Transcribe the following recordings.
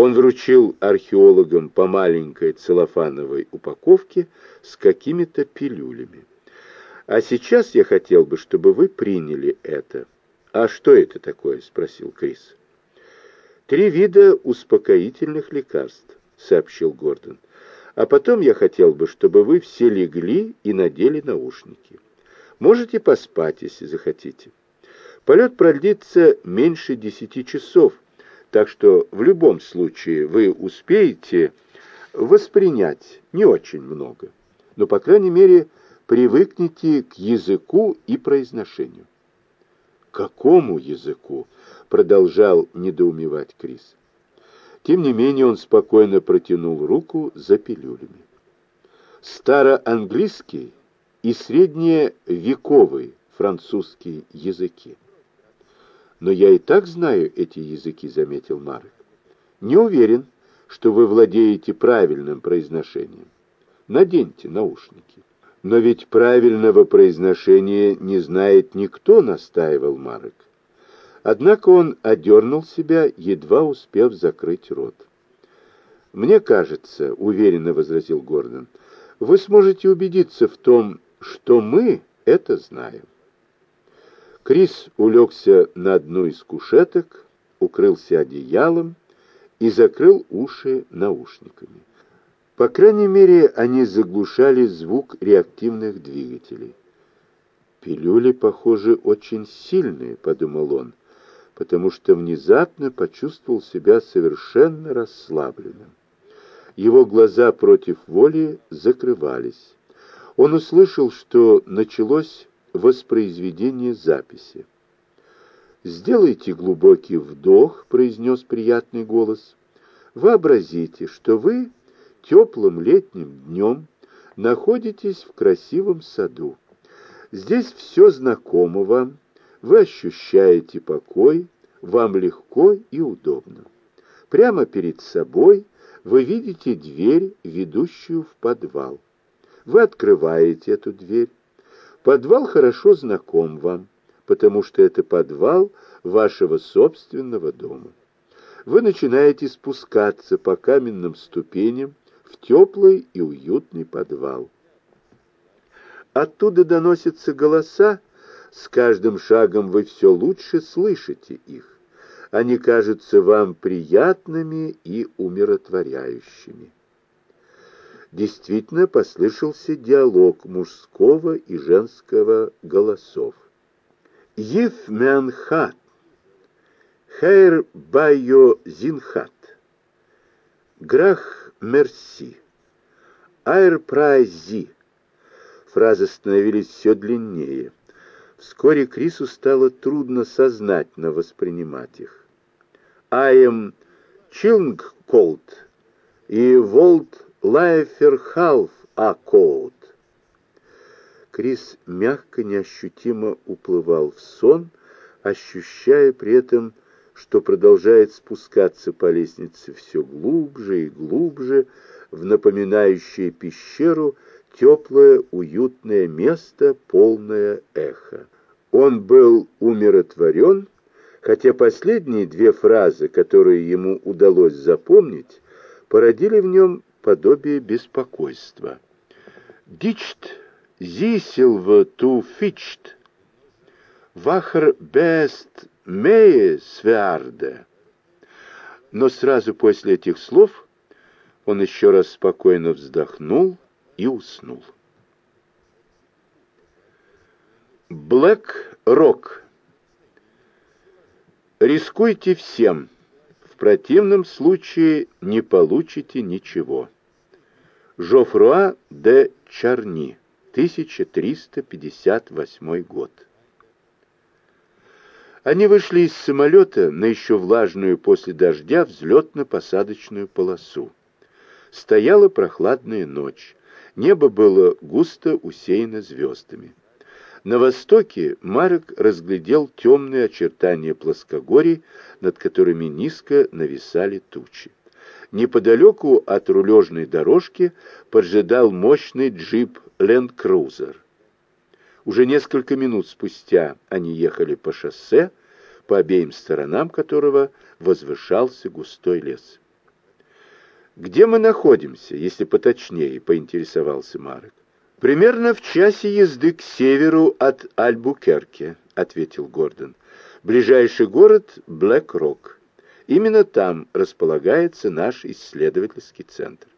Он вручил археологам по маленькой целлофановой упаковке с какими-то пилюлями. «А сейчас я хотел бы, чтобы вы приняли это». «А что это такое?» — спросил Крис. «Три вида успокоительных лекарств», — сообщил Гордон. «А потом я хотел бы, чтобы вы все легли и надели наушники. Можете поспать, если захотите. Полет продлится меньше десяти часов, так что в любом случае вы успеете воспринять не очень много, но, по крайней мере, привыкнете к языку и произношению. «Какому языку?» — продолжал недоумевать Крис. Тем не менее он спокойно протянул руку за пилюлями. Староанглийский и средневековый французский языки. «Но я и так знаю эти языки», — заметил Марк. «Не уверен, что вы владеете правильным произношением. Наденьте наушники». «Но ведь правильного произношения не знает никто», — настаивал Марк. Однако он одернул себя, едва успев закрыть рот. «Мне кажется», — уверенно возразил Гордон, — «вы сможете убедиться в том, что мы это знаем». Крис улегся на одну из кушеток, укрылся одеялом и закрыл уши наушниками. По крайней мере, они заглушали звук реактивных двигателей. «Пилюли, похоже, очень сильные», — подумал он, потому что внезапно почувствовал себя совершенно расслабленным. Его глаза против воли закрывались. Он услышал, что началось воспроизведение записи. «Сделайте глубокий вдох», — произнес приятный голос. «Вообразите, что вы теплым летним днем находитесь в красивом саду. Здесь все знакомо вам, вы ощущаете покой, вам легко и удобно. Прямо перед собой вы видите дверь, ведущую в подвал. Вы открываете эту дверь, Подвал хорошо знаком вам, потому что это подвал вашего собственного дома. Вы начинаете спускаться по каменным ступеням в теплый и уютный подвал. Оттуда доносятся голоса, с каждым шагом вы все лучше слышите их. Они кажутся вам приятными и умиротворяющими действительно послышался диалог мужского и женского голосов. «Ив мянхат, хайр байо зинхат, грах мерси, айр прайзи». Фразы становились все длиннее. Вскоре Крису стало трудно сознательно воспринимать их. «Аем чилнгколд» и «Волт Лайферхалф Акоут. Крис мягко, неощутимо уплывал в сон, ощущая при этом, что продолжает спускаться по лестнице все глубже и глубже в напоминающее пещеру теплое, уютное место, полное эхо. Он был умиротворен, хотя последние две фразы, которые ему удалось запомнить, породили в нем подобие беспокойства. «Дичт зисилва ту фичт, вахр бест мее свярде». Но сразу после этих слов он еще раз спокойно вздохнул и уснул. Блэк Рок. Рискуйте всем противном случае не получите ничего. Жофруа де Чарни, 1358 год. Они вышли из самолета на еще влажную после дождя взлетно-посадочную полосу. Стояла прохладная ночь. Небо было густо усеяно звездами. На востоке Марк разглядел темные очертания плоскогорий, над которыми низко нависали тучи. Неподалеку от рулежной дорожки поджидал мощный джип «Ленд Крузер». Уже несколько минут спустя они ехали по шоссе, по обеим сторонам которого возвышался густой лес. «Где мы находимся, если поточнее?» — поинтересовался Марек. «Примерно в часе езды к северу от Альбукерке», — ответил Гордон. «Ближайший город — Блэк-Рок. Именно там располагается наш исследовательский центр.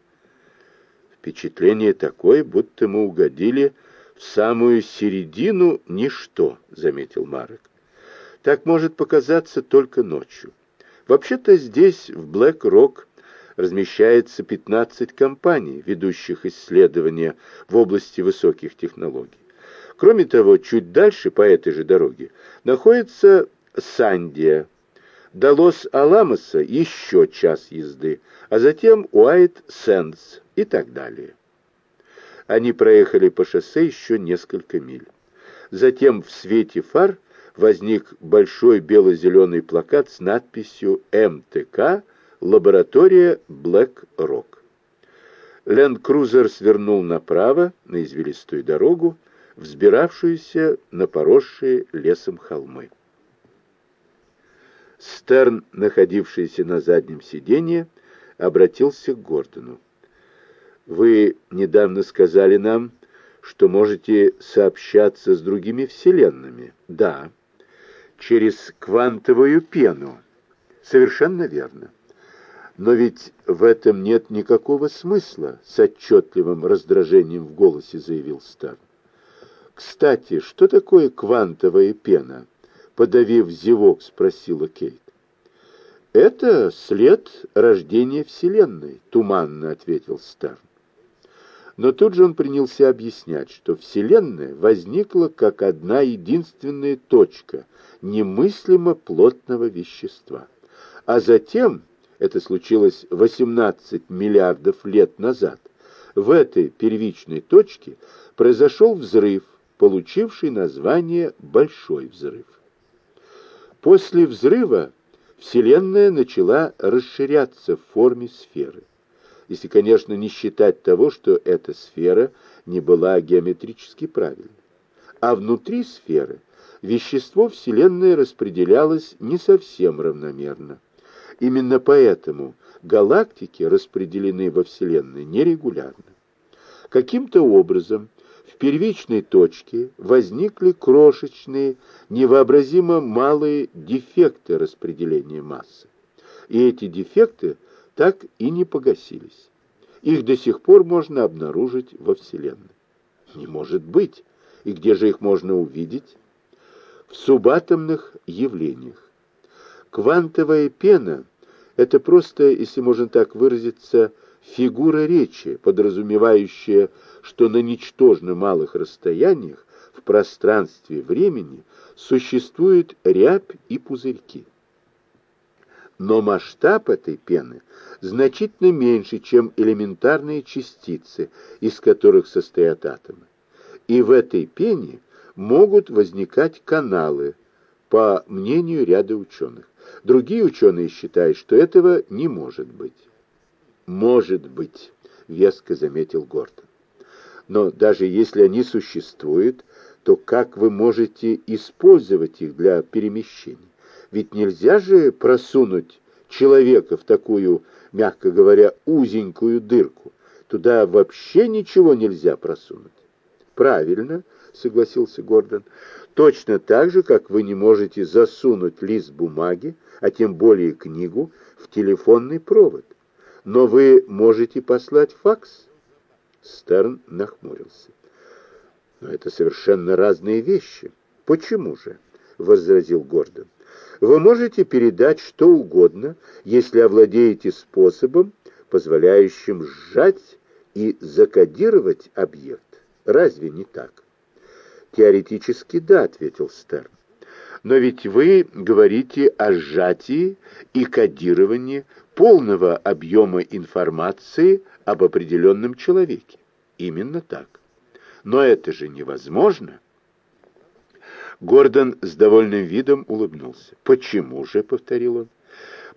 Впечатление такое, будто мы угодили в самую середину ничто, заметил Марек. Так может показаться только ночью. Вообще-то здесь, в Блэк-Рок, размещается 15 компаний, ведущих исследования в области высоких технологий. Кроме того, чуть дальше по этой же дороге находится Сандия. До Лос-Аламоса еще час езды, а затем Уайт-Сэндс и так далее. Они проехали по шоссе еще несколько миль. Затем в свете фар возник большой бело-зеленый плакат с надписью «МТК Лаборатория Блэк Рок. Ленд-крузер свернул направо на извилистую дорогу, взбиравшуюся на поросшие лесом холмы. Стерн, находившийся на заднем сиденье, обратился к Гордону. «Вы недавно сказали нам, что можете сообщаться с другими вселенными». «Да, через квантовую пену». «Совершенно верно». Но ведь в этом нет никакого смысла, с отчетливым раздражением в голосе заявил Стар. Кстати, что такое квантовая пена? Подавив зевок, спросила Кейт. Это след рождения Вселенной, туманно ответил Стар. Но тут же он принялся объяснять, что Вселенная возникла как одна единственная точка немыслимо плотного вещества. А затем это случилось 18 миллиардов лет назад, в этой первичной точке произошел взрыв, получивший название «Большой взрыв». После взрыва Вселенная начала расширяться в форме сферы, если, конечно, не считать того, что эта сфера не была геометрически правильной. А внутри сферы вещество Вселенной распределялось не совсем равномерно. Именно поэтому галактики распределены во Вселенной нерегулярно. Каким-то образом первичной точке возникли крошечные, невообразимо малые дефекты распределения массы. И эти дефекты так и не погасились. Их до сих пор можно обнаружить во Вселенной. Не может быть! И где же их можно увидеть? В субатомных явлениях. Квантовая пена это просто, если можно так выразиться, фигура речи, подразумевающая, что на ничтожно малых расстояниях в пространстве времени существует рябь и пузырьки. Но масштаб этой пены значительно меньше, чем элементарные частицы, из которых состоят атомы. И в этой пене могут возникать каналы, по мнению ряда ученых. Другие ученые считают, что этого не может быть. «Может быть», — веско заметил Гортон. «Но даже если они существуют, то как вы можете использовать их для перемещения? Ведь нельзя же просунуть человека в такую, мягко говоря, узенькую дырку. Туда вообще ничего нельзя просунуть. Правильно, согласился Гордон. Точно так же, как вы не можете засунуть лист бумаги, а тем более книгу, в телефонный провод. Но вы можете послать факс. Стерн нахмурился. Но это совершенно разные вещи. Почему же? возразил Гордон. Вы можете передать что угодно, если овладеете способом, позволяющим сжать и закодировать объект. Разве не так? Теоретически да, ответил Стерн. Но ведь вы говорите о сжатии и кодировании полного объема информации об определенном человеке. Именно так. Но это же невозможно. Гордон с довольным видом улыбнулся. «Почему же?» — повторил он.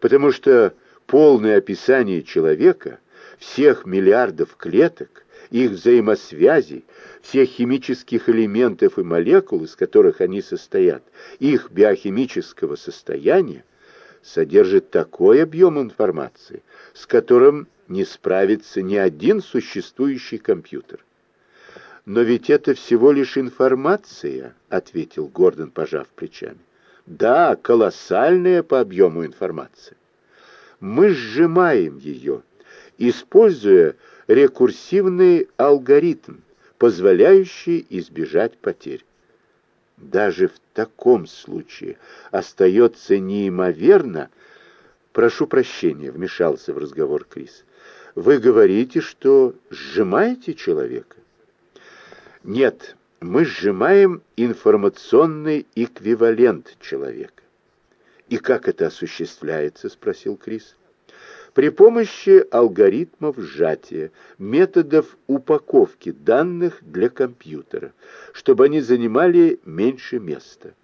«Потому что полное описание человека, всех миллиардов клеток, их взаимосвязей, всех химических элементов и молекул, из которых они состоят, их биохимического состояния, содержит такой объем информации, с которым не справится ни один существующий компьютер. «Но ведь это всего лишь информация», — ответил Гордон, пожав плечами. «Да, колоссальная по объему информация. Мы сжимаем ее, используя рекурсивный алгоритм, позволяющий избежать потерь. Даже в таком случае остается неимоверно... Прошу прощения, вмешался в разговор Крис. Вы говорите, что сжимаете человека? Нет, мы сжимаем информационный эквивалент человека. И как это осуществляется, спросил Крис. При помощи алгоритмов сжатия, методов упаковки данных для компьютера, чтобы они занимали меньше места.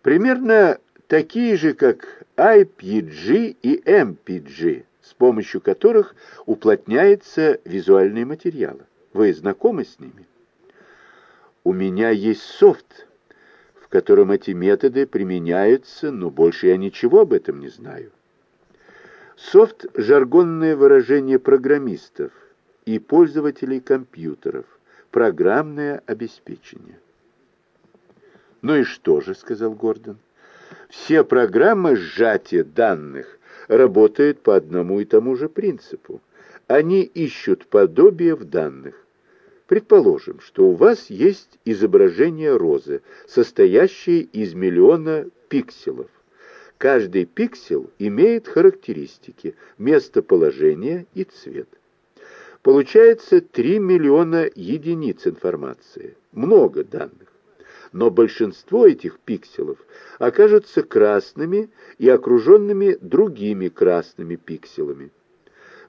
Примерно такие же, как IPG и MPG, с помощью которых уплотняется визуальные материалы. Вы знакомы с ними? У меня есть софт, в котором эти методы применяются, но больше я ничего об этом не знаю. Софт – жаргонное выражение программистов и пользователей компьютеров, программное обеспечение. «Ну и что же?» – сказал Гордон. «Все программы сжатия данных работают по одному и тому же принципу. Они ищут подобие в данных. Предположим, что у вас есть изображение розы, состоящее из миллиона пикселов. Каждый пиксель имеет характеристики, местоположение и цвет. Получается 3 миллиона единиц информации. Много данных. Но большинство этих пикселов окажутся красными и окруженными другими красными пикселями.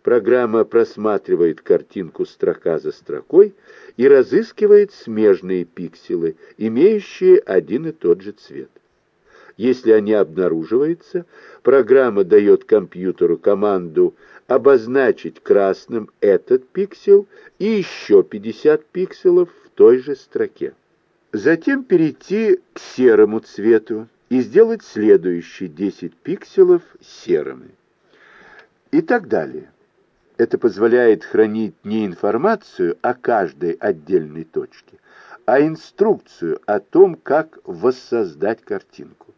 Программа просматривает картинку строка за строкой и разыскивает смежные пикселы, имеющие один и тот же цвет. Если они обнаруживаются, программа дает компьютеру команду обозначить красным этот пиксель и еще 50 пикселов в той же строке. Затем перейти к серому цвету и сделать следующие 10 пикселов серыми. И так далее. Это позволяет хранить не информацию о каждой отдельной точке, а инструкцию о том, как воссоздать картинку.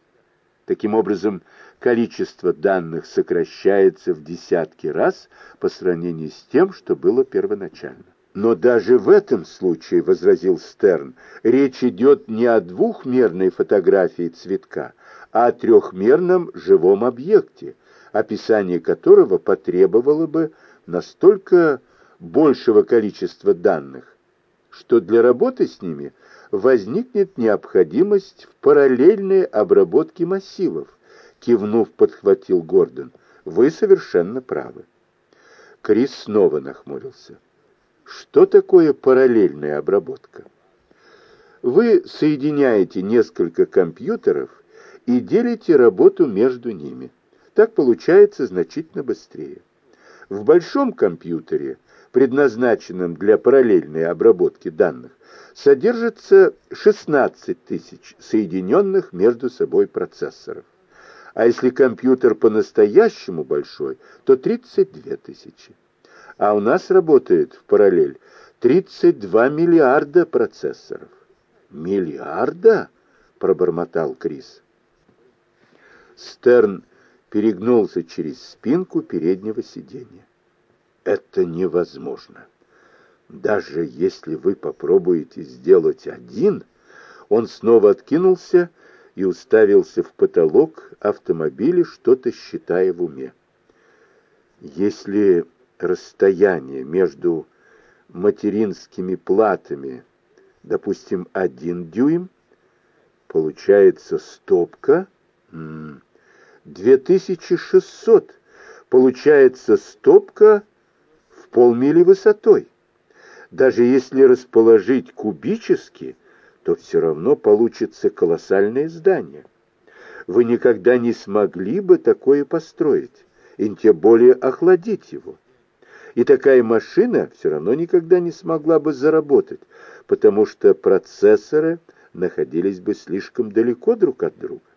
Таким образом, количество данных сокращается в десятки раз по сравнению с тем, что было первоначально. Но даже в этом случае, возразил Стерн, речь идет не о двухмерной фотографии цветка, а о трехмерном живом объекте, описание которого потребовало бы настолько большего количества данных, что для работы с ними – возникнет необходимость в параллельной обработке массивов, кивнув, подхватил Гордон. Вы совершенно правы. Крис снова нахмурился. Что такое параллельная обработка? Вы соединяете несколько компьютеров и делите работу между ними. Так получается значительно быстрее. В большом компьютере, предназначенном для параллельной обработки данных, содержится 16 тысяч соединенных между собой процессоров. А если компьютер по-настоящему большой, то 32 тысячи. А у нас работает в параллель 32 миллиарда процессоров. «Миллиарда?» — пробормотал Крис. Стерн перегнулся через спинку переднего сиденья. «Это невозможно». Даже если вы попробуете сделать один, он снова откинулся и уставился в потолок автомобиля, что-то считая в уме. Если расстояние между материнскими платами, допустим, один дюйм, получается стопка, 2600, получается стопка полмили высотой. Даже если расположить кубически, то все равно получится колоссальное здание. Вы никогда не смогли бы такое построить, и тем более охладить его. И такая машина все равно никогда не смогла бы заработать, потому что процессоры находились бы слишком далеко друг от друга.